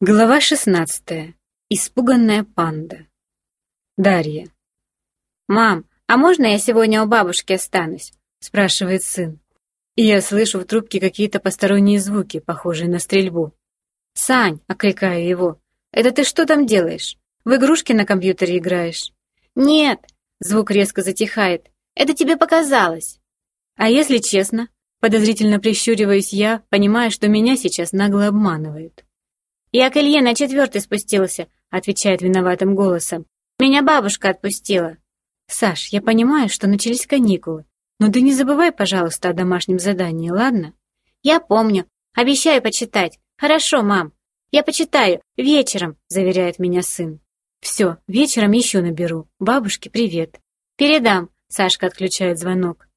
Глава 16. Испуганная панда. Дарья. «Мам, а можно я сегодня у бабушки останусь?» — спрашивает сын. И я слышу в трубке какие-то посторонние звуки, похожие на стрельбу. «Сань!» — окликаю его. «Это ты что там делаешь? В игрушки на компьютере играешь?» «Нет!» — звук резко затихает. «Это тебе показалось!» «А если честно?» Подозрительно прищуриваюсь я, понимая, что меня сейчас нагло обманывают. «Я к Илье на четвертый спустился», — отвечает виноватым голосом. «Меня бабушка отпустила». «Саш, я понимаю, что начались каникулы, но ты не забывай, пожалуйста, о домашнем задании, ладно?» «Я помню. Обещаю почитать. Хорошо, мам. Я почитаю. Вечером», — заверяет меня сын. «Все, вечером еще наберу. Бабушке привет». «Передам», — Сашка отключает звонок.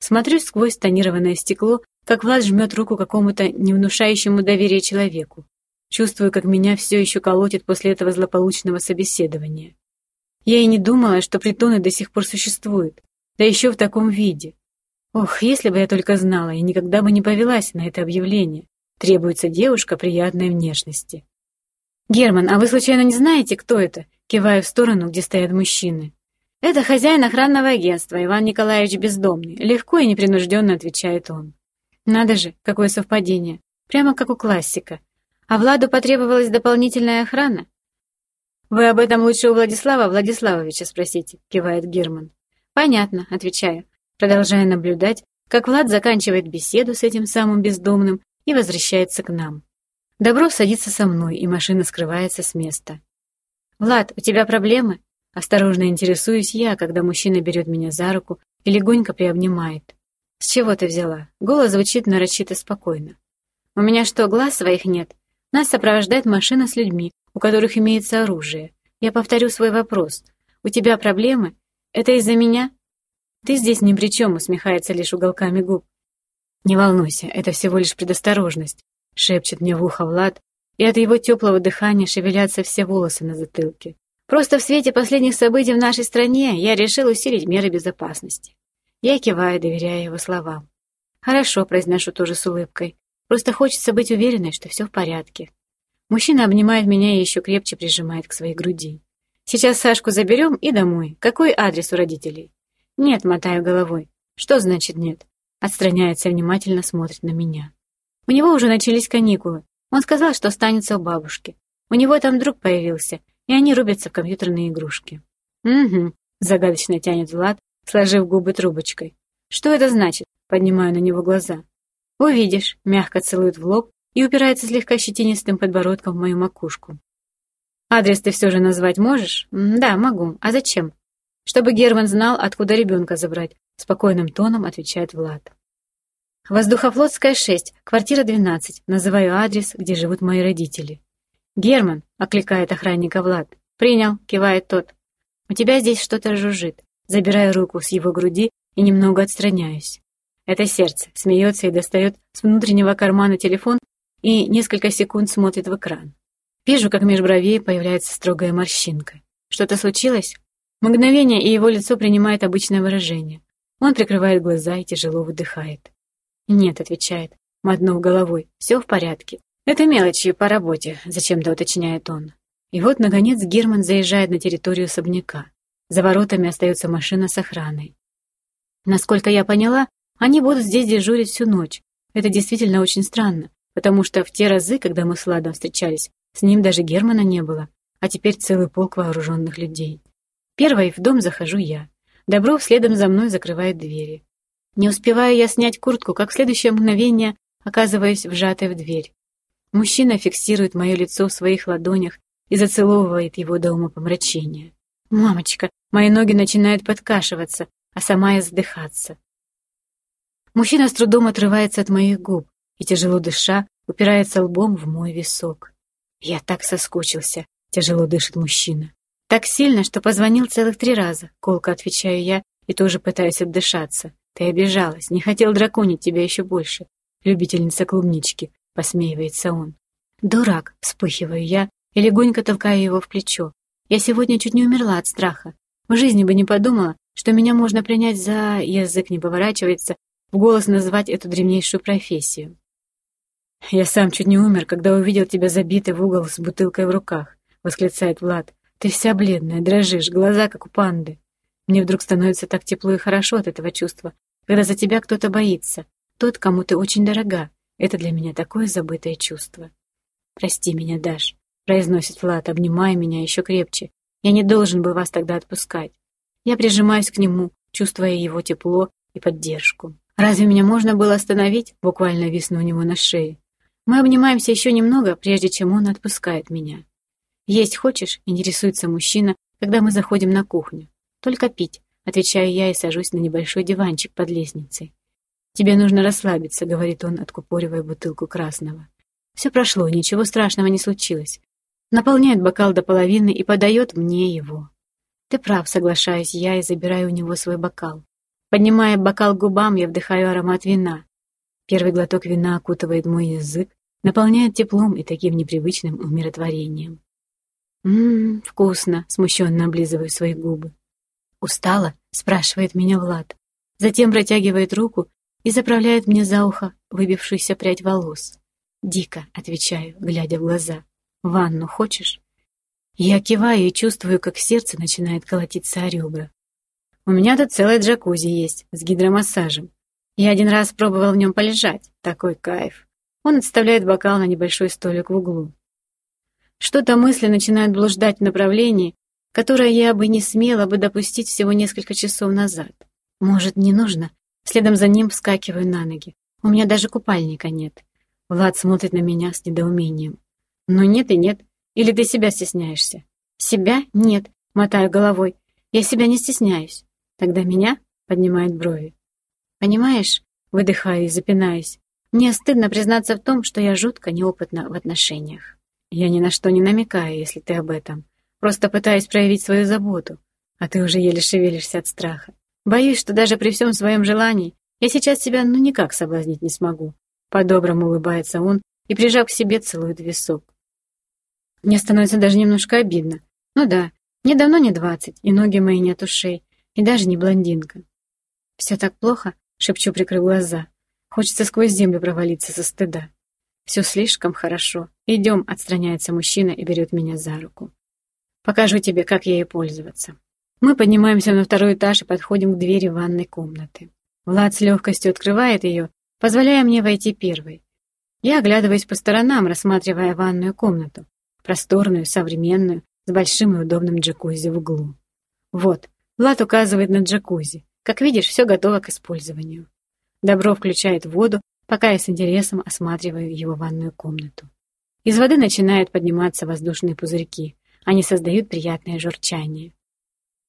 Смотрю сквозь тонированное стекло, как Влад жмет руку какому-то невнушающему доверия человеку. Чувствую, как меня все еще колотит после этого злополучного собеседования. Я и не думала, что притоны до сих пор существуют, да еще в таком виде. Ох, если бы я только знала, и никогда бы не повелась на это объявление. Требуется девушка приятной внешности. «Герман, а вы случайно не знаете, кто это?» Киваю в сторону, где стоят мужчины. «Это хозяин охранного агентства, Иван Николаевич Бездомный», легко и непринужденно отвечает он. Надо же, какое совпадение. Прямо как у классика. А Владу потребовалась дополнительная охрана? «Вы об этом лучше у Владислава Владиславовича спросите», — кивает Герман. «Понятно», — отвечаю, продолжая наблюдать, как Влад заканчивает беседу с этим самым бездомным и возвращается к нам. Добро садится со мной, и машина скрывается с места. «Влад, у тебя проблемы?» Осторожно интересуюсь я, когда мужчина берет меня за руку и легонько приобнимает. «С чего ты взяла?» Голос звучит нарочито спокойно. «У меня что, глаз своих нет? Нас сопровождает машина с людьми, у которых имеется оружие. Я повторю свой вопрос. У тебя проблемы? Это из-за меня? Ты здесь ни при чем, усмехается лишь уголками губ. Не волнуйся, это всего лишь предосторожность, шепчет мне в ухо Влад, и от его теплого дыхания шевелятся все волосы на затылке. Просто в свете последних событий в нашей стране я решил усилить меры безопасности. Я киваю, доверяя его словам. «Хорошо», — произношу тоже с улыбкой. Просто хочется быть уверенной, что все в порядке. Мужчина обнимает меня и еще крепче прижимает к своей груди. Сейчас Сашку заберем и домой. Какой адрес у родителей? Нет, мотаю головой. Что значит нет? Отстраняется и внимательно смотрит на меня. У него уже начались каникулы. Он сказал, что останется у бабушки. У него там друг появился, и они рубятся в компьютерные игрушки. Угу, загадочно тянет Влад, сложив губы трубочкой. Что это значит? Поднимаю на него глаза. «Увидишь», — мягко целует в лоб и упирается слегка щетинистым подбородком в мою макушку. «Адрес ты все же назвать можешь?» «Да, могу. А зачем?» «Чтобы Герман знал, откуда ребенка забрать», — спокойным тоном отвечает Влад. «Воздухофлотская, 6, квартира 12. Называю адрес, где живут мои родители». «Герман», — окликает охранника Влад. «Принял», — кивает тот. «У тебя здесь что-то жужжит». Забираю руку с его груди и немного отстраняюсь. Это сердце смеется и достает с внутреннего кармана телефон и несколько секунд смотрит в экран. Вижу, как меж бровей появляется строгая морщинка. Что-то случилось? Мгновение, и его лицо принимает обычное выражение. Он прикрывает глаза и тяжело выдыхает. «Нет», — отвечает, мотнув головой, — «все в порядке. Это мелочи по работе», — зачем-то уточняет он. И вот, наконец, Герман заезжает на территорию особняка. За воротами остается машина с охраной. Насколько я поняла, они будут здесь дежурить всю ночь. Это действительно очень странно, потому что в те разы, когда мы с Ладом встречались, с ним даже Германа не было, а теперь целый полк вооруженных людей. Первой в дом захожу я. Добров следом за мной закрывает двери. Не успеваю я снять куртку, как в следующее мгновение оказываюсь вжатой в дверь. Мужчина фиксирует мое лицо в своих ладонях и зацеловывает его до умопомрачения. «Мамочка!» Мои ноги начинают подкашиваться, а сама я задыхаться. Мужчина с трудом отрывается от моих губ и, тяжело дыша, упирается лбом в мой висок. Я так соскучился, тяжело дышит мужчина. Так сильно, что позвонил целых три раза, колко отвечаю я и тоже пытаюсь отдышаться. Ты обижалась, не хотел драконить тебя еще больше. Любительница клубнички, посмеивается он. Дурак, вспыхиваю я и легонько толкаю его в плечо. Я сегодня чуть не умерла от страха. В жизни бы не подумала, что меня можно принять за... Язык не поворачивается, в голос назвать эту древнейшую профессию. «Я сам чуть не умер, когда увидел тебя забитой в угол с бутылкой в руках», — восклицает Влад. «Ты вся бледная, дрожишь, глаза как у панды. Мне вдруг становится так тепло и хорошо от этого чувства, когда за тебя кто-то боится, тот, кому ты очень дорога. Это для меня такое забытое чувство». «Прости меня, Даш», — произносит Влад, обнимая меня еще крепче. «Я не должен был вас тогда отпускать. Я прижимаюсь к нему, чувствуя его тепло и поддержку. Разве меня можно было остановить, буквально висну у него на шее? Мы обнимаемся еще немного, прежде чем он отпускает меня. «Есть хочешь?» — интересуется мужчина, когда мы заходим на кухню. «Только пить», — отвечаю я и сажусь на небольшой диванчик под лестницей. «Тебе нужно расслабиться», — говорит он, откупоривая бутылку красного. «Все прошло, ничего страшного не случилось». Наполняет бокал до половины и подает мне его. «Ты прав», — соглашаюсь я и забираю у него свой бокал. Поднимая бокал к губам, я вдыхаю аромат вина. Первый глоток вина окутывает мой язык, наполняет теплом и таким непривычным умиротворением. «Ммм, вкусно!» — смущенно облизываю свои губы. «Устала?» — спрашивает меня Влад. Затем протягивает руку и заправляет мне за ухо выбившуюся прядь волос. «Дико», — отвечаю, глядя в глаза. «Ванну хочешь?» Я киваю и чувствую, как сердце начинает колотиться о ребра. У меня тут целая джакузи есть, с гидромассажем. Я один раз пробовал в нем полежать. Такой кайф. Он отставляет бокал на небольшой столик в углу. Что-то мысли начинают блуждать в направлении, которое я бы не смела бы допустить всего несколько часов назад. Может, не нужно? Следом за ним вскакиваю на ноги. У меня даже купальника нет. Влад смотрит на меня с недоумением. Но нет и нет. Или ты себя стесняешься? Себя? Нет. Мотаю головой. Я себя не стесняюсь. Тогда меня поднимает брови. Понимаешь, выдыхаю и запинаюсь. Мне стыдно признаться в том, что я жутко неопытна в отношениях. Я ни на что не намекаю, если ты об этом. Просто пытаюсь проявить свою заботу, а ты уже еле шевелишься от страха. Боюсь, что даже при всем своем желании я сейчас тебя ну никак соблазнить не смогу. По-доброму улыбается он и, прижав к себе, целует висок. Мне становится даже немножко обидно. Ну да, мне давно не двадцать, и ноги мои не от ушей, и даже не блондинка. «Все так плохо?» — шепчу, прикрыв глаза. Хочется сквозь землю провалиться со стыда. «Все слишком хорошо. Идем», — отстраняется мужчина и берет меня за руку. «Покажу тебе, как ей пользоваться». Мы поднимаемся на второй этаж и подходим к двери ванной комнаты. Влад с легкостью открывает ее, позволяя мне войти первой. Я оглядываюсь по сторонам, рассматривая ванную комнату. Просторную, современную, с большим и удобным джакузи в углу. Вот, Влад указывает на джакузи. Как видишь, все готово к использованию. Добро включает воду, пока я с интересом осматриваю его ванную комнату. Из воды начинают подниматься воздушные пузырьки. Они создают приятное журчание.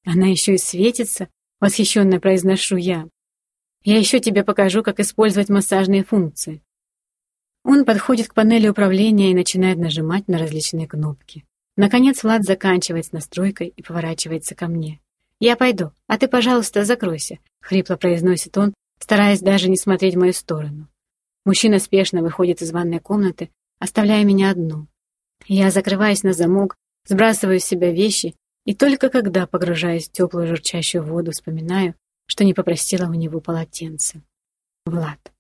Она еще и светится, восхищенно произношу я. Я еще тебе покажу, как использовать массажные функции. Он подходит к панели управления и начинает нажимать на различные кнопки. Наконец Влад заканчивает с настройкой и поворачивается ко мне. «Я пойду, а ты, пожалуйста, закройся», — хрипло произносит он, стараясь даже не смотреть в мою сторону. Мужчина спешно выходит из ванной комнаты, оставляя меня одну. Я закрываюсь на замок, сбрасываю с себя вещи, и только когда погружаюсь в теплую журчащую воду, вспоминаю, что не попросила у него полотенце. Влад.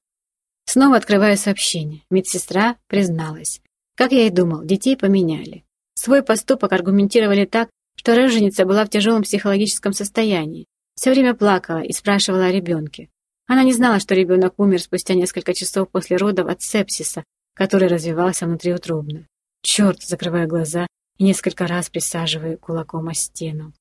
Снова открываю сообщение. Медсестра призналась. Как я и думал, детей поменяли. Свой поступок аргументировали так, что роженица была в тяжелом психологическом состоянии, все время плакала и спрашивала о ребенке. Она не знала, что ребенок умер спустя несколько часов после родов от сепсиса, который развивался внутриутробно. Черт, закрывая глаза и несколько раз присаживая кулаком о стену.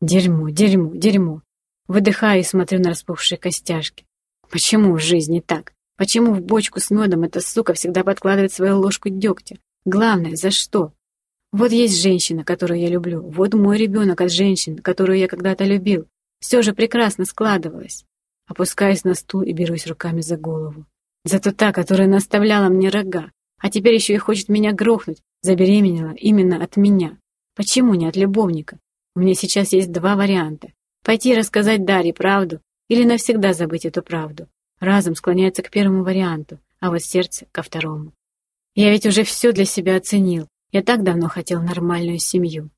Дерьмо, дерьмо, дерьмо. Выдыхаю и смотрю на распухшие костяшки. Почему в жизни так? Почему в бочку с медом эта сука всегда подкладывает свою ложку дегтя? Главное, за что? Вот есть женщина, которую я люблю. Вот мой ребенок от женщины, которую я когда-то любил. Все же прекрасно складывалось. Опускаюсь на стул и берусь руками за голову. Зато та, которая наставляла мне рога, а теперь еще и хочет меня грохнуть, забеременела именно от меня. Почему не от любовника? У меня сейчас есть два варианта. Пойти рассказать Дарье правду или навсегда забыть эту правду. Разум склоняется к первому варианту, а вот сердце — ко второму. Я ведь уже все для себя оценил, я так давно хотел нормальную семью.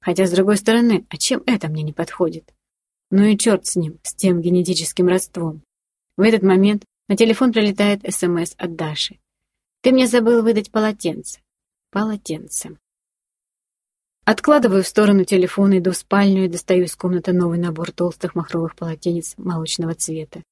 Хотя, с другой стороны, а чем это мне не подходит? Ну и черт с ним, с тем генетическим родством. В этот момент на телефон прилетает СМС от Даши. Ты мне забыл выдать полотенце. Полотенце. Откладываю в сторону телефон, иду в спальню и достаю из комнаты новый набор толстых махровых полотенец молочного цвета.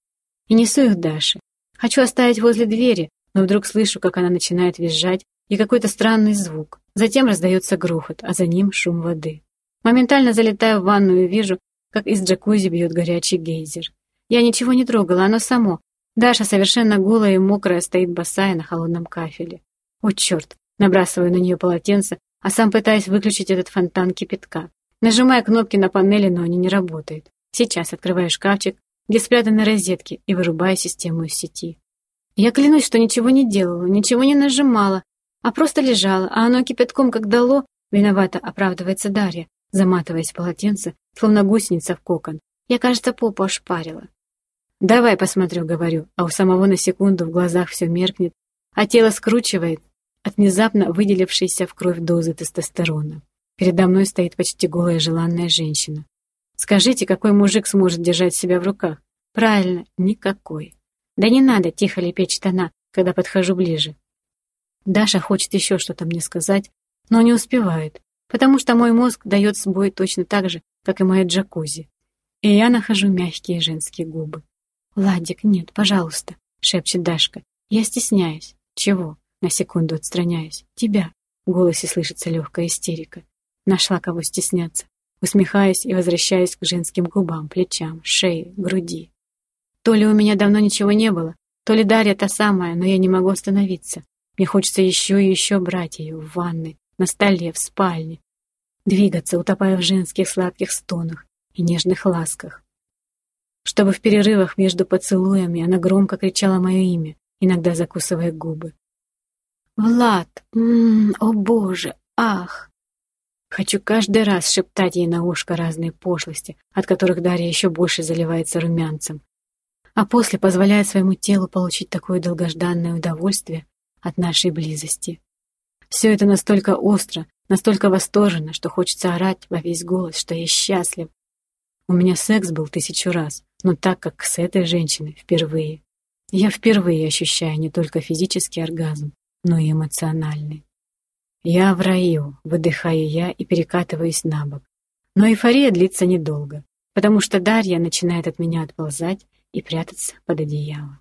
И несу их Даше. Хочу оставить возле двери, но вдруг слышу, как она начинает визжать, и какой-то странный звук. Затем раздается грохот, а за ним шум воды. Моментально залетаю в ванную и вижу, как из джакузи бьет горячий гейзер. Я ничего не трогала, оно само. Даша совершенно голая и мокрая стоит босая на холодном кафеле. О, черт! Набрасываю на нее полотенце, а сам пытаюсь выключить этот фонтан кипятка. Нажимая кнопки на панели, но они не работают. Сейчас открываю шкафчик, где спрятаны розетки, и вырубаю систему из сети. Я клянусь, что ничего не делала, ничего не нажимала, а просто лежала, а оно кипятком как дало, виновато оправдывается Дарья, заматываясь в полотенце, словно гусеница в кокон. Я, кажется, попу ошпарила. «Давай посмотрю», — говорю, а у самого на секунду в глазах все меркнет, а тело скручивает от внезапно выделившейся в кровь дозы тестостерона. Передо мной стоит почти голая желанная женщина. Скажите, какой мужик сможет держать себя в руках? Правильно, никакой. Да не надо тихо лепечет она, когда подхожу ближе. Даша хочет еще что-то мне сказать, но не успевает, потому что мой мозг дает сбой точно так же, как и моя джакузи. И я нахожу мягкие женские губы. «Ладик, нет, пожалуйста», — шепчет Дашка. «Я стесняюсь». «Чего?» — на секунду отстраняюсь. «Тебя». В голосе слышится легкая истерика. Нашла кого стесняться. Усмехаюсь и возвращаюсь к женским губам, плечам, шее, груди. То ли у меня давно ничего не было, то ли Дарья та самая, но я не могу остановиться. Мне хочется еще и еще брать ее в ванной, на столе, в спальне. Двигаться, утопая в женских сладких стонах и нежных ласках. Чтобы в перерывах между поцелуями она громко кричала мое имя, иногда закусывая губы. «Влад! М -м, о боже! Ах!» Хочу каждый раз шептать ей на ушко разные пошлости, от которых Дарья еще больше заливается румянцем. А после позволяет своему телу получить такое долгожданное удовольствие от нашей близости. Все это настолько остро, настолько восторженно, что хочется орать во весь голос, что я счастлив. У меня секс был тысячу раз, но так как с этой женщиной впервые. Я впервые ощущаю не только физический оргазм, но и эмоциональный. Я в раю, выдыхаю я и перекатываюсь на бок. Но эйфория длится недолго, потому что Дарья начинает от меня отползать и прятаться под одеяло.